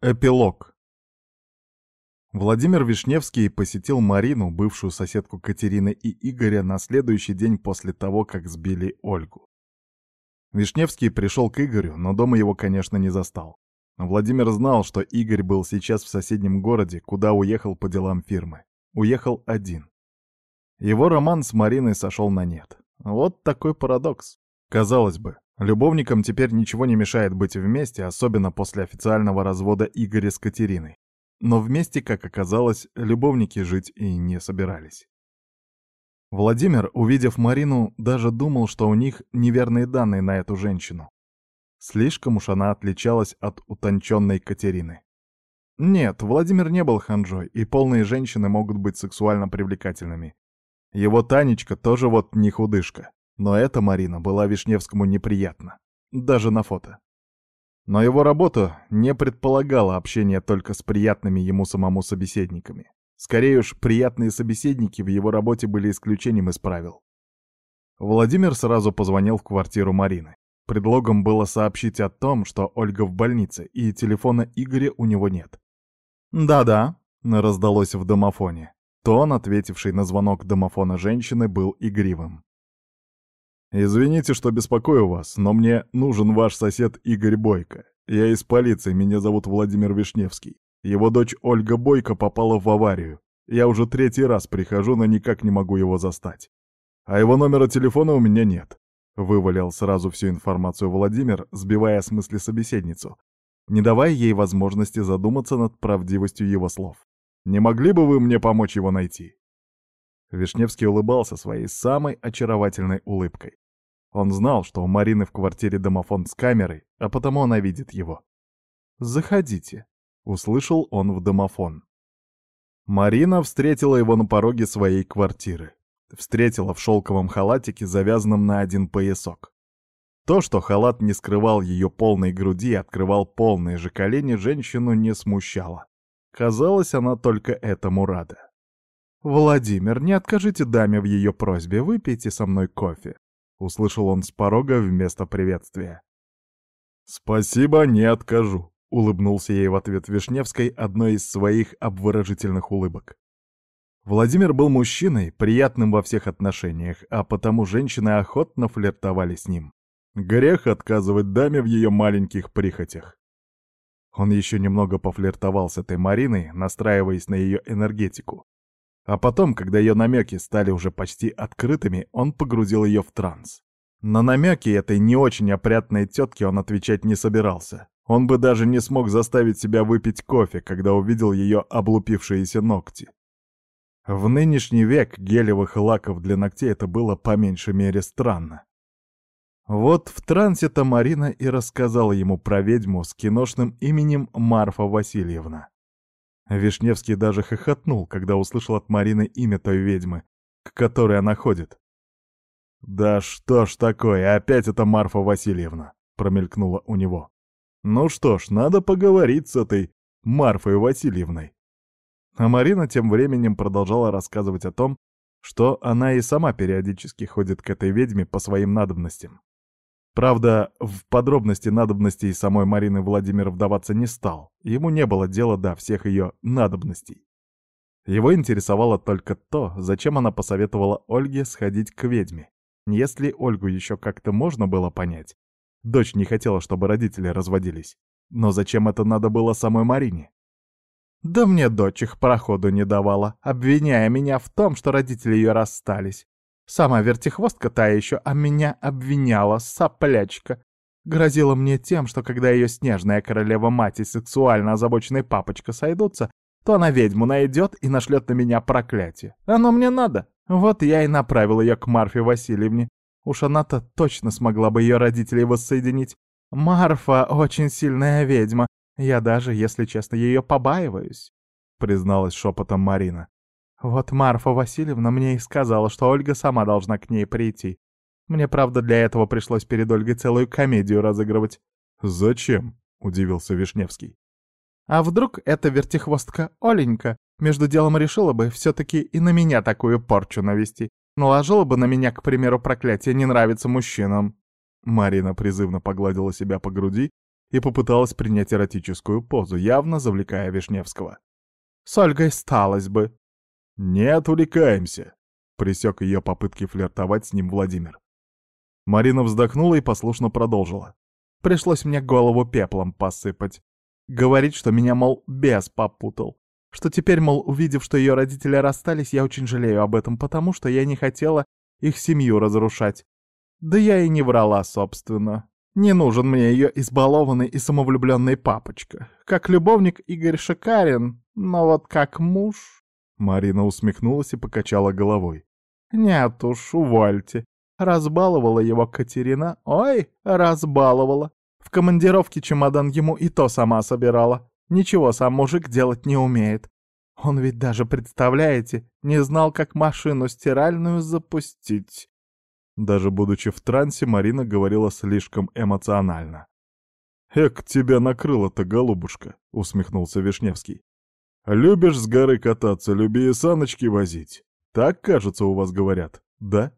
Эпилог. Владимир Вишневский посетил Марину, бывшую соседку Катерины и Игоря, на следующий день после того, как сбили Ольгу. Вишневский пришел к Игорю, но дома его, конечно, не застал. Владимир знал, что Игорь был сейчас в соседнем городе, куда уехал по делам фирмы. Уехал один. Его роман с Мариной сошел на нет. Вот такой парадокс. Казалось бы, Любовникам теперь ничего не мешает быть вместе, особенно после официального развода Игоря с Катериной. Но вместе, как оказалось, любовники жить и не собирались. Владимир, увидев Марину, даже думал, что у них неверные данные на эту женщину. Слишком уж она отличалась от утонченной Катерины. Нет, Владимир не был ханжой, и полные женщины могут быть сексуально привлекательными. Его Танечка тоже вот не худышка. Но эта Марина была Вишневскому неприятна. Даже на фото. Но его работа не предполагала общения только с приятными ему самому собеседниками. Скорее уж, приятные собеседники в его работе были исключением из правил. Владимир сразу позвонил в квартиру Марины. Предлогом было сообщить о том, что Ольга в больнице, и телефона Игоря у него нет. «Да-да», — раздалось в домофоне. Тон, ответивший на звонок домофона женщины, был игривым. «Извините, что беспокою вас, но мне нужен ваш сосед Игорь Бойко. Я из полиции, меня зовут Владимир Вишневский. Его дочь Ольга Бойко попала в аварию. Я уже третий раз прихожу, но никак не могу его застать. А его номера телефона у меня нет». Вывалил сразу всю информацию Владимир, сбивая с мысли собеседницу, не давая ей возможности задуматься над правдивостью его слов. «Не могли бы вы мне помочь его найти?» Вишневский улыбался своей самой очаровательной улыбкой. Он знал, что у Марины в квартире домофон с камерой, а потому она видит его. «Заходите», — услышал он в домофон. Марина встретила его на пороге своей квартиры. Встретила в шелковом халатике, завязанном на один поясок. То, что халат не скрывал ее полной груди и открывал полные же колени, женщину не смущало. Казалось, она только этому рада. «Владимир, не откажите даме в ее просьбе, выпейте со мной кофе», — услышал он с порога вместо приветствия. «Спасибо, не откажу», — улыбнулся ей в ответ Вишневской одной из своих обворожительных улыбок. Владимир был мужчиной, приятным во всех отношениях, а потому женщины охотно флиртовали с ним. Грех отказывать даме в ее маленьких прихотях. Он еще немного пофлиртовал с этой Мариной, настраиваясь на ее энергетику, а потом, когда ее намеки стали уже почти открытыми, он погрузил ее в транс. На намеки этой не очень опрятной тетки он отвечать не собирался. Он бы даже не смог заставить себя выпить кофе, когда увидел ее облупившиеся ногти. В нынешний век гелевых лаков для ногтей это было по меньшей мере странно. Вот в трансе-то Марина и рассказала ему про ведьму с киношным именем Марфа Васильевна. Вишневский даже хохотнул, когда услышал от Марины имя той ведьмы, к которой она ходит. «Да что ж такое, опять это Марфа Васильевна!» — промелькнуло у него. «Ну что ж, надо поговорить с этой Марфой Васильевной». А Марина тем временем продолжала рассказывать о том, что она и сама периодически ходит к этой ведьме по своим надобностям. Правда, в подробности надобностей самой Марины Владимир вдаваться не стал. Ему не было дела до всех ее надобностей. Его интересовало только то, зачем она посоветовала Ольге сходить к ведьме. Если Ольгу еще как-то можно было понять. Дочь не хотела, чтобы родители разводились. Но зачем это надо было самой Марине? «Да мне дочь их проходу не давала, обвиняя меня в том, что родители ее расстались. Сама вертихвостка та еще, а меня обвиняла, соплячка. Грозила мне тем, что когда ее снежная королева-мать и сексуально озабоченный папочка сойдутся, то она ведьму найдет и нашлет на меня проклятие. Оно мне надо. Вот я и направил ее к Марфе Васильевне. Уж она-то точно смогла бы ее родителей воссоединить. Марфа очень сильная ведьма. Я даже, если честно, ее побаиваюсь», — призналась шепотом Марина. Вот Марфа Васильевна мне и сказала, что Ольга сама должна к ней прийти. Мне, правда, для этого пришлось перед Ольгой целую комедию разыгрывать. «Зачем?» — удивился Вишневский. «А вдруг эта вертихвостка Оленька между делом решила бы все-таки и на меня такую порчу навести? Наложила бы на меня, к примеру, проклятие «не нравится мужчинам». Марина призывно погладила себя по груди, и попыталась принять эротическую позу, явно завлекая Вишневского. «С Ольгой сталось бы». «Не отвлекаемся», — присек ее попытки флиртовать с ним Владимир. Марина вздохнула и послушно продолжила. Пришлось мне голову пеплом посыпать. Говорит, что меня, мол, бес попутал. Что теперь, мол, увидев, что ее родители расстались, я очень жалею об этом, потому что я не хотела их семью разрушать. Да я и не врала, собственно. Не нужен мне ее избалованный и самовлюбленный папочка. Как любовник Игорь шикарен, но вот как муж... Марина усмехнулась и покачала головой. Нет уж, увольте. Разбаловала его Катерина. Ой, разбаловала. В командировке чемодан ему и то сама собирала. Ничего сам мужик делать не умеет. Он ведь даже, представляете, не знал, как машину стиральную запустить. Даже будучи в трансе, Марина говорила слишком эмоционально. «Эк, тебя накрыло-то, голубушка», — усмехнулся Вишневский. «Любишь с горы кататься, люби и саночки возить. Так, кажется, у вас говорят, да?»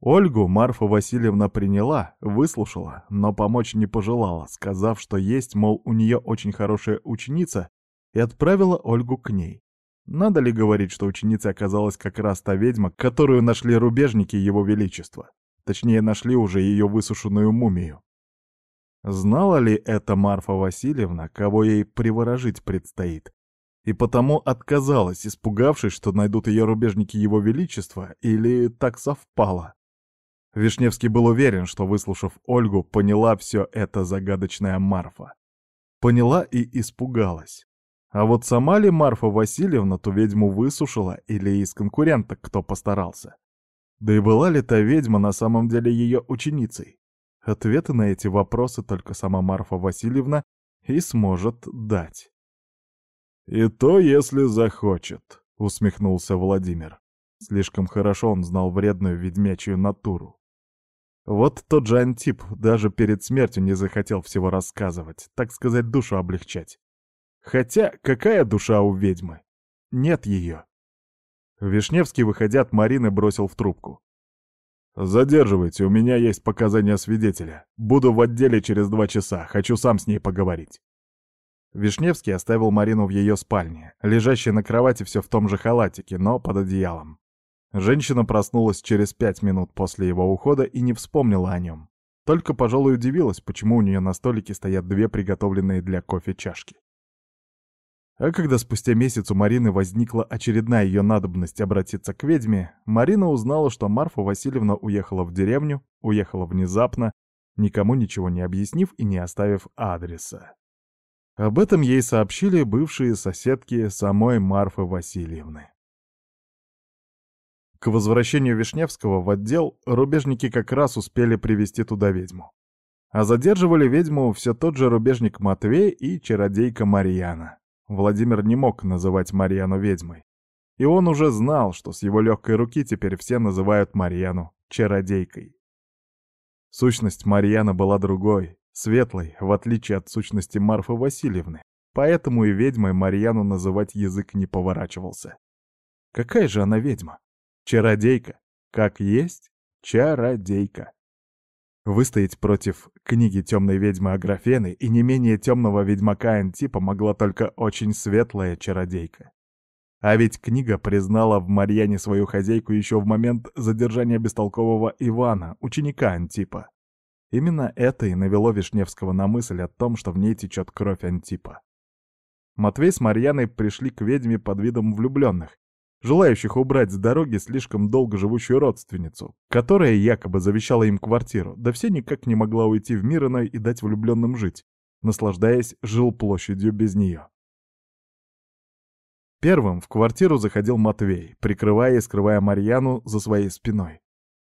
Ольгу Марфа Васильевна приняла, выслушала, но помочь не пожелала, сказав, что есть, мол, у нее очень хорошая ученица, и отправила Ольгу к ней. Надо ли говорить, что ученица оказалась как раз та ведьма, которую нашли рубежники Его Величества? Точнее, нашли уже ее высушенную мумию. Знала ли это Марфа Васильевна, кого ей приворожить предстоит? И потому отказалась, испугавшись, что найдут ее рубежники Его Величества, или так совпало? Вишневский был уверен, что, выслушав Ольгу, поняла все это загадочная Марфа. Поняла и испугалась. А вот сама ли Марфа Васильевна ту ведьму высушила или из конкуренток кто постарался? Да и была ли та ведьма на самом деле ее ученицей? Ответы на эти вопросы только сама Марфа Васильевна и сможет дать. «И то, если захочет», — усмехнулся Владимир. Слишком хорошо он знал вредную ведьмячью натуру. Вот тот же Антип даже перед смертью не захотел всего рассказывать, так сказать, душу облегчать. Хотя какая душа у ведьмы? Нет ее. Вишневский, выходя от Марины, бросил в трубку. «Задерживайте, у меня есть показания свидетеля. Буду в отделе через два часа, хочу сам с ней поговорить». Вишневский оставил Марину в ее спальне, лежащей на кровати все в том же халатике, но под одеялом. Женщина проснулась через пять минут после его ухода и не вспомнила о нем. Только, пожалуй, удивилась, почему у нее на столике стоят две приготовленные для кофе чашки. А когда спустя месяц у Марины возникла очередная ее надобность обратиться к ведьме, Марина узнала, что Марфа Васильевна уехала в деревню, уехала внезапно, никому ничего не объяснив и не оставив адреса. Об этом ей сообщили бывшие соседки самой Марфы Васильевны. К возвращению Вишневского в отдел рубежники как раз успели привести туда ведьму. А задерживали ведьму все тот же рубежник Матвей и чародейка Марьяна. Владимир не мог называть Марьяну ведьмой. И он уже знал, что с его легкой руки теперь все называют Марьяну чародейкой. Сущность Марьяна была другой, светлой, в отличие от сущности Марфы Васильевны, поэтому и ведьмой Марьяну называть язык не поворачивался. Какая же она ведьма? Чародейка. Как есть, чародейка. Выстоять против книги темной ведьмы Аграфены и не менее темного ведьмака Антипа могла только очень светлая чародейка. А ведь книга признала в Марьяне свою хозяйку еще в момент задержания бестолкового Ивана, ученика Антипа. Именно это и навело Вишневского на мысль о том, что в ней течет кровь Антипа. Матвей с Марьяной пришли к ведьме под видом влюбленных, желающих убрать с дороги слишком долго живущую родственницу, которая якобы завещала им квартиру, да все никак не могла уйти в мир иной и дать влюбленным жить, наслаждаясь жилплощадью без нее. Первым в квартиру заходил Матвей, прикрывая и скрывая Марьяну за своей спиной.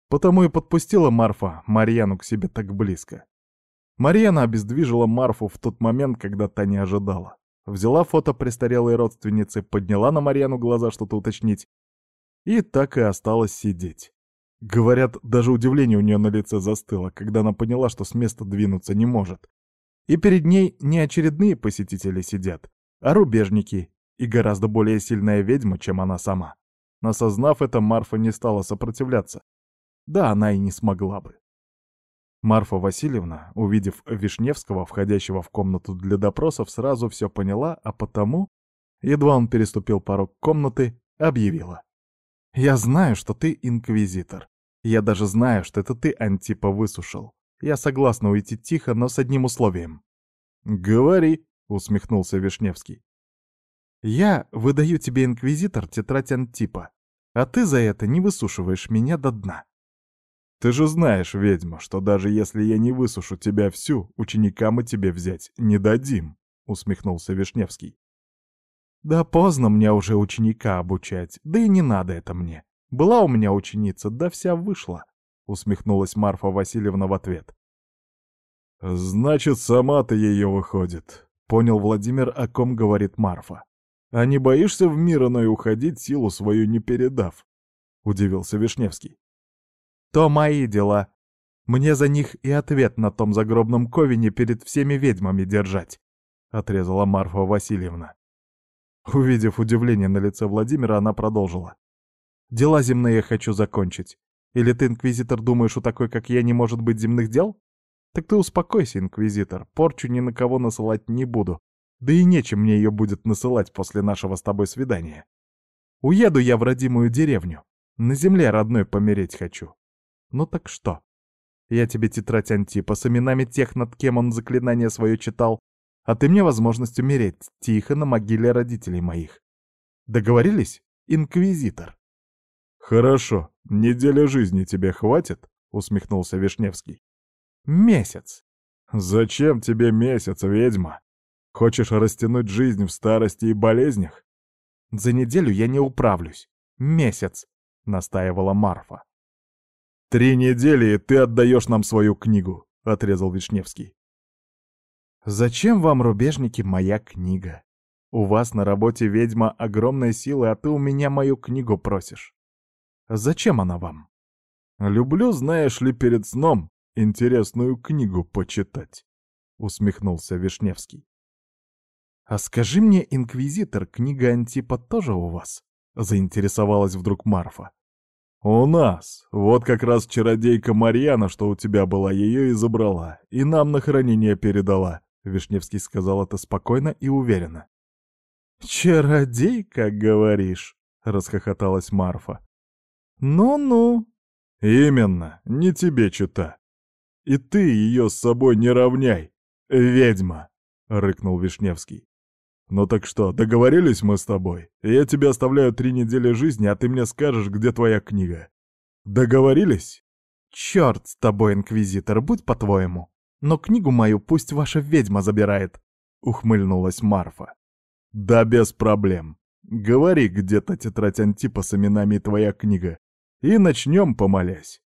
Потому и подпустила Марфа Марьяну к себе так близко. Марьяна обездвижила Марфу в тот момент, когда та не ожидала. Взяла фото престарелой родственницы, подняла на Марьяну глаза что-то уточнить. И так и осталась сидеть. Говорят, даже удивление у нее на лице застыло, когда она поняла, что с места двинуться не может. И перед ней не очередные посетители сидят, а рубежники и гораздо более сильная ведьма, чем она сама. Осознав это, Марфа не стала сопротивляться. Да, она и не смогла бы. Марфа Васильевна, увидев Вишневского, входящего в комнату для допросов, сразу все поняла, а потому, едва он переступил порог комнаты, объявила. «Я знаю, что ты инквизитор. Я даже знаю, что это ты Антипа высушил. Я согласна уйти тихо, но с одним условием». «Говори», — усмехнулся Вишневский. «Я выдаю тебе, инквизитор, тетрадь Антипа, а ты за это не высушиваешь меня до дна». «Ты же знаешь, ведьма, что даже если я не высушу тебя всю, ученика мы тебе взять не дадим», — усмехнулся Вишневский. «Да поздно мне уже ученика обучать, да и не надо это мне. Была у меня ученица, да вся вышла», — усмехнулась Марфа Васильевна в ответ. «Значит, сама ты ее выходит», — понял Владимир, о ком говорит Марфа. «А не боишься в мир иной уходить, силу свою не передав?» — удивился Вишневский то мои дела. Мне за них и ответ на том загробном ковине перед всеми ведьмами держать», — отрезала Марфа Васильевна. Увидев удивление на лице Владимира, она продолжила. «Дела земные я хочу закончить. Или ты, инквизитор, думаешь, у такой, как я, не может быть земных дел? Так ты успокойся, инквизитор, порчу ни на кого насылать не буду. Да и нечем мне ее будет насылать после нашего с тобой свидания. Уеду я в родимую деревню. На земле родной помереть хочу. Ну так что? Я тебе тетрадь Антипа с именами тех, над кем он заклинание свое читал, а ты мне возможность умереть тихо на могиле родителей моих. Договорились, инквизитор? Хорошо, неделя жизни тебе хватит? Усмехнулся Вишневский. Месяц. Зачем тебе месяц, ведьма? Хочешь растянуть жизнь в старости и болезнях? За неделю я не управлюсь. Месяц, настаивала Марфа. «Три недели, и ты отдаешь нам свою книгу», — отрезал Вишневский. «Зачем вам, рубежники, моя книга? У вас на работе ведьма огромной силы, а ты у меня мою книгу просишь. Зачем она вам?» «Люблю, знаешь ли, перед сном интересную книгу почитать», — усмехнулся Вишневский. «А скажи мне, инквизитор, книга Антипа тоже у вас?» — заинтересовалась вдруг Марфа. «У нас. Вот как раз чародейка Марьяна, что у тебя была, ее и забрала, и нам на хранение передала», — Вишневский сказал это спокойно и уверенно. «Чародейка, говоришь?» — расхохоталась Марфа. «Ну-ну». «Именно, не тебе чита. И ты ее с собой не равняй, ведьма!» — рыкнул Вишневский. «Ну так что, договорились мы с тобой? Я тебе оставляю три недели жизни, а ты мне скажешь, где твоя книга. Договорились?» «Черт с тобой, инквизитор, будь по-твоему. Но книгу мою пусть ваша ведьма забирает», — ухмыльнулась Марфа. «Да без проблем. Говори, где-то тетрадь Антипа с именами твоя книга, и начнем, помолясь.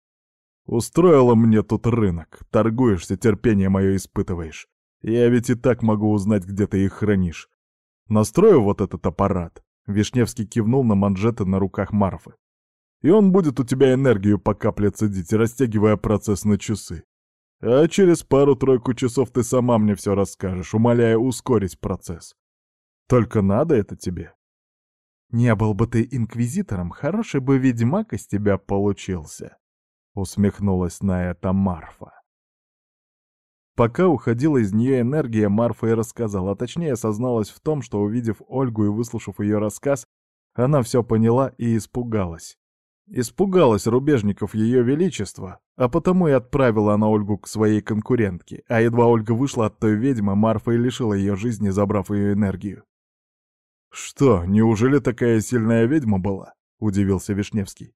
Устроила мне тут рынок, торгуешься, терпение мое испытываешь. Я ведь и так могу узнать, где ты их хранишь. Настрою вот этот аппарат. Вишневский кивнул на манжеты на руках Марфы. И он будет у тебя энергию по капле цедить, растягивая процесс на часы. А через пару-тройку часов ты сама мне все расскажешь, умоляя ускорить процесс. Только надо это тебе. Не был бы ты инквизитором, хороший бы ведьмак из тебя получился. Усмехнулась на это Марфа. Пока уходила из нее энергия, Марфа и рассказала, а точнее созналась в том, что, увидев Ольгу и выслушав ее рассказ, она все поняла и испугалась. Испугалась рубежников ее величества, а потому и отправила она Ольгу к своей конкурентке, а едва Ольга вышла от той ведьмы, Марфа и лишила ее жизни, забрав ее энергию. «Что, неужели такая сильная ведьма была?» — удивился Вишневский.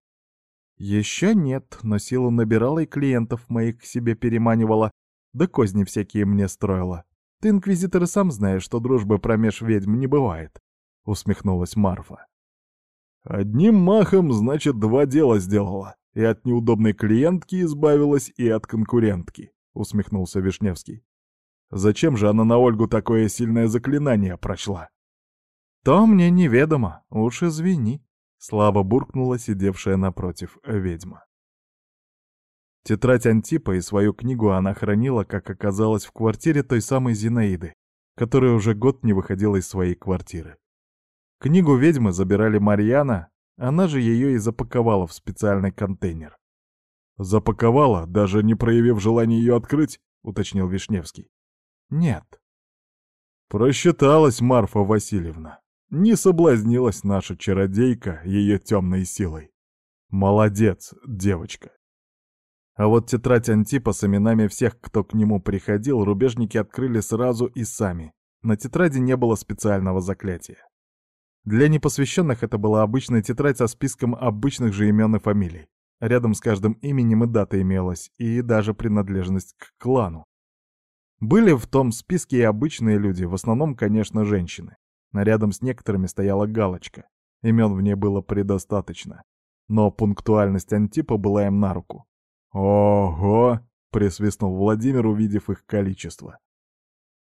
«Еще нет, но силу набирала и клиентов моих к себе переманивала, да козни всякие мне строила. Ты, инквизитор, сам знаешь, что дружбы промеж ведьм не бывает», — усмехнулась Марфа. «Одним махом, значит, два дела сделала. И от неудобной клиентки избавилась, и от конкурентки», — усмехнулся Вишневский. «Зачем же она на Ольгу такое сильное заклинание прочла?» «То мне неведомо, уж извини», — слабо буркнула сидевшая напротив ведьма. Тетрадь Антипа и свою книгу она хранила, как оказалось, в квартире той самой Зинаиды, которая уже год не выходила из своей квартиры. Книгу ведьмы забирали Марьяна, она же ее и запаковала в специальный контейнер. «Запаковала, даже не проявив желания ее открыть?» — уточнил Вишневский. «Нет». Просчиталась Марфа Васильевна. Не соблазнилась наша чародейка ее темной силой. Молодец, девочка. А вот тетрадь Антипа с именами всех, кто к нему приходил, рубежники открыли сразу и сами. На тетради не было специального заклятия. Для непосвященных это была обычная тетрадь со списком обычных же имен и фамилий. Рядом с каждым именем и дата имелась, и даже принадлежность к клану. Были в том списке и обычные люди, в основном, конечно, женщины. Но рядом с некоторыми стояла галочка. Имен в ней было предостаточно. Но пунктуальность Антипа была им на руку. «Ого!» — присвистнул Владимир, увидев их количество.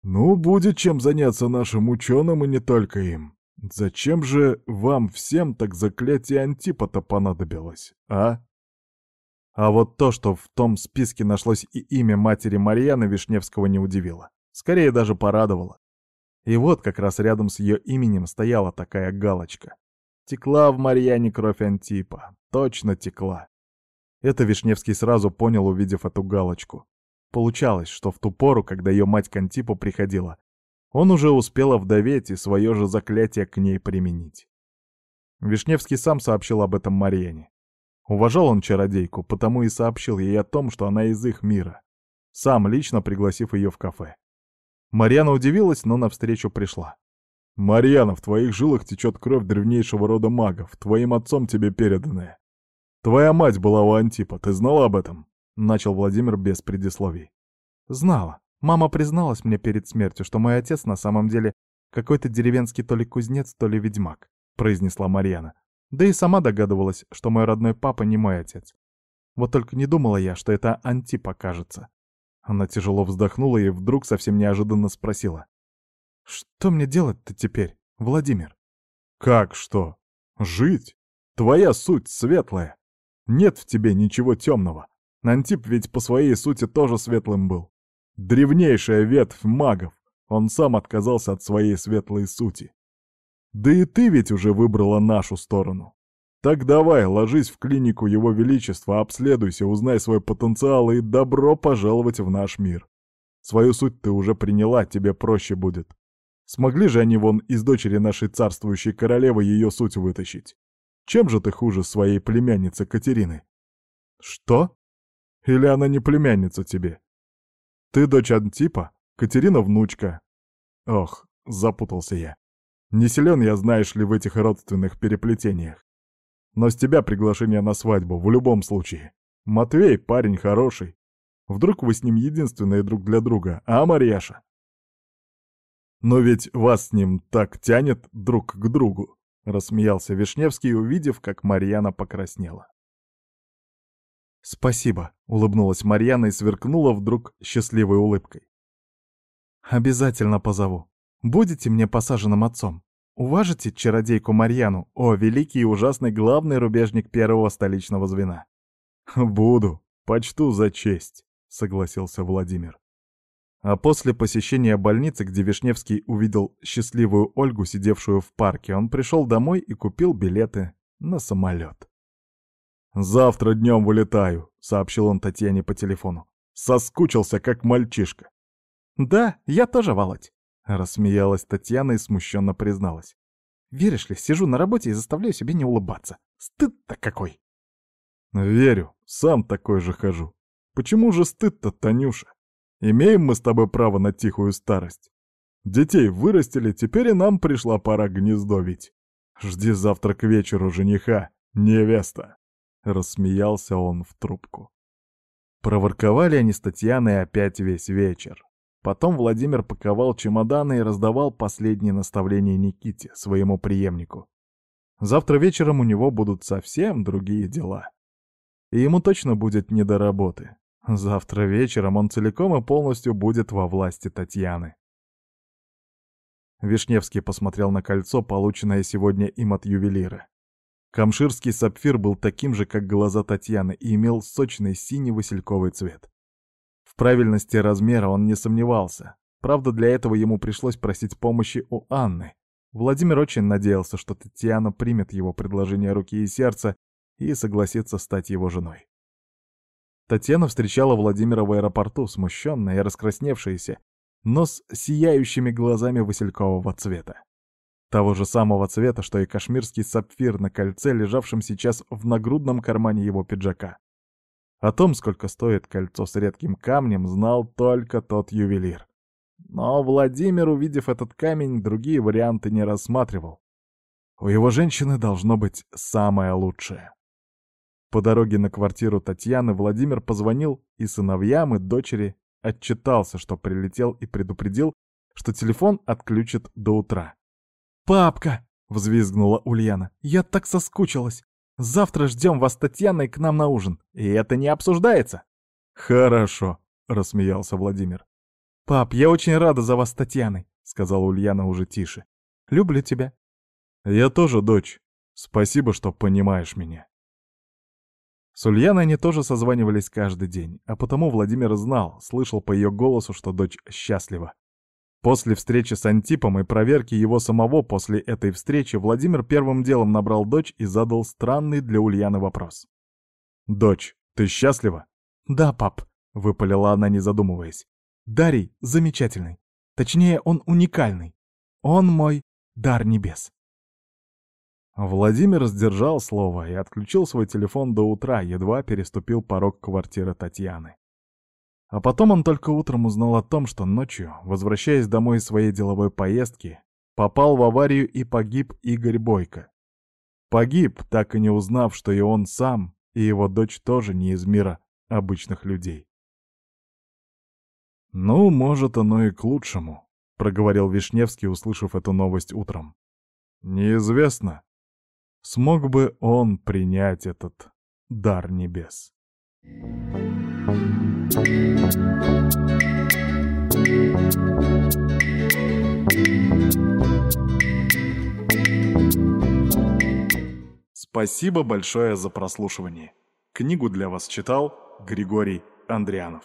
«Ну, будет чем заняться нашим ученым и не только им. Зачем же вам всем так заклятие Антипа-то понадобилось, а?» А вот то, что в том списке нашлось и имя матери Марьяны Вишневского не удивило. Скорее даже порадовало. И вот как раз рядом с ее именем стояла такая галочка. Текла в Марьяне кровь Антипа. Точно текла. Это Вишневский сразу понял, увидев эту галочку. Получалось, что в ту пору, когда ее мать к Антипу приходила, он уже успел овдоветь и свое же заклятие к ней применить. Вишневский сам сообщил об этом Марьяне. Уважал он чародейку, потому и сообщил ей о том, что она из их мира, сам лично пригласив ее в кафе. Марьяна удивилась, но навстречу пришла. «Марьяна, в твоих жилах течет кровь древнейшего рода магов, твоим отцом тебе переданная. Твоя мать была у Антипа, ты знала об этом?» Начал Владимир без предисловий. «Знала. Мама призналась мне перед смертью, что мой отец на самом деле какой-то деревенский то ли кузнец, то ли ведьмак», — произнесла Марьяна. Да и сама догадывалась, что мой родной папа не мой отец. Вот только не думала я, что это Антип окажется. Она тяжело вздохнула и вдруг совсем неожиданно спросила. «Что мне делать-то теперь, Владимир?» «Как что? Жить? Твоя суть светлая. Нет в тебе ничего темного. Антип ведь по своей сути тоже светлым был. Древнейшая ветвь магов. Он сам отказался от своей светлой сути. Да и ты ведь уже выбрала нашу сторону. Так давай, ложись в клинику Его Величества, обследуйся, узнай свой потенциал и добро пожаловать в наш мир. Свою суть ты уже приняла, тебе проще будет. Смогли же они вон из дочери нашей царствующей королевы ее суть вытащить. Чем же ты хуже своей племянницы Катерины? Что? Или она не племянница тебе? Ты дочь Антипа, Катерина внучка. Ох, запутался я. Не силен я, знаешь ли, в этих родственных переплетениях. Но с тебя приглашение на свадьбу, в любом случае. Матвей парень хороший. Вдруг вы с ним единственные друг для друга, а, Марьяша? Но ведь вас с ним так тянет друг к другу, рассмеялся Вишневский, увидев, как Марьяна покраснела. «Спасибо», — улыбнулась Марьяна и сверкнула вдруг счастливой улыбкой. «Обязательно позову. Будете мне посаженным отцом? Уважите чародейку Марьяну, о, великий и ужасный главный рубежник первого столичного звена?» «Буду, почту за честь», — согласился Владимир. А после посещения больницы, где Вишневский увидел счастливую Ольгу, сидевшую в парке, он пришел домой и купил билеты на самолет. «Завтра днем вылетаю», — сообщил он Татьяне по телефону. «Соскучился, как мальчишка». «Да, я тоже, Володь», Рассмеялась Татьяна и смущенно призналась. «Веришь ли, сижу на работе и заставляю себе не улыбаться. Стыд-то какой!» «Верю, сам такой же хожу. Почему же стыд-то, Танюша? Имеем мы с тобой право на тихую старость. Детей вырастили, теперь и нам пришла пора гнездо ведь. Жди завтра к вечеру жениха, невеста!» Рассмеялся он в трубку. Проворковали они с Татьяной опять весь вечер. Потом Владимир паковал чемоданы и раздавал последние наставления Никите, своему преемнику. Завтра вечером у него будут совсем другие дела. И ему точно будет не до работы. Завтра вечером он целиком и полностью будет во власти Татьяны. Вишневский посмотрел на кольцо, полученное сегодня им от ювелира. Камширский сапфир был таким же, как глаза Татьяны, и имел сочный синий васильковый цвет правильности размера он не сомневался. Правда, для этого ему пришлось просить помощи у Анны. Владимир очень надеялся, что Татьяна примет его предложение руки и сердца и согласится стать его женой. Татьяна встречала Владимира в аэропорту, смущенная и раскрасневшаяся, но с сияющими глазами василькового цвета. Того же самого цвета, что и кашмирский сапфир на кольце, лежавшем сейчас в нагрудном кармане его пиджака. О том, сколько стоит кольцо с редким камнем, знал только тот ювелир. Но Владимир, увидев этот камень, другие варианты не рассматривал. У его женщины должно быть самое лучшее. По дороге на квартиру Татьяны Владимир позвонил и сыновьям, и дочери отчитался, что прилетел и предупредил, что телефон отключат до утра. «Папка!» — взвизгнула Ульяна. «Я так соскучилась! Завтра ждем вас с Татьяной к нам на ужин, и это не обсуждается!» «Хорошо!» — рассмеялся Владимир. «Пап, я очень рада за вас с Татьяной», — сказала Ульяна уже тише. «Люблю тебя». «Я тоже, дочь. Спасибо, что понимаешь меня». С Ульяной они тоже созванивались каждый день, а потому Владимир знал, слышал по ее голосу, что дочь счастлива. После встречи с Антипом и проверки его самого после этой встречи Владимир первым делом набрал дочь и задал странный для Ульяны вопрос. «Дочь, ты счастлива?» «Да, пап», — выпалила она, не задумываясь. «Дарий замечательный. Точнее, он уникальный. Он мой дар небес». Владимир сдержал слово и отключил свой телефон до утра, едва переступил порог квартиры Татьяны. А потом он только утром узнал о том, что ночью, возвращаясь домой из своей деловой поездки, попал в аварию и погиб Игорь Бойко. Погиб, так и не узнав, что и он сам, и его дочь тоже не из мира обычных людей. «Ну, может, оно и к лучшему», — проговорил Вишневский, услышав эту новость утром. «Неизвестно, смог бы он принять этот дар небес. Спасибо большое за прослушивание. Книгу для вас читал Григорий Андрианов.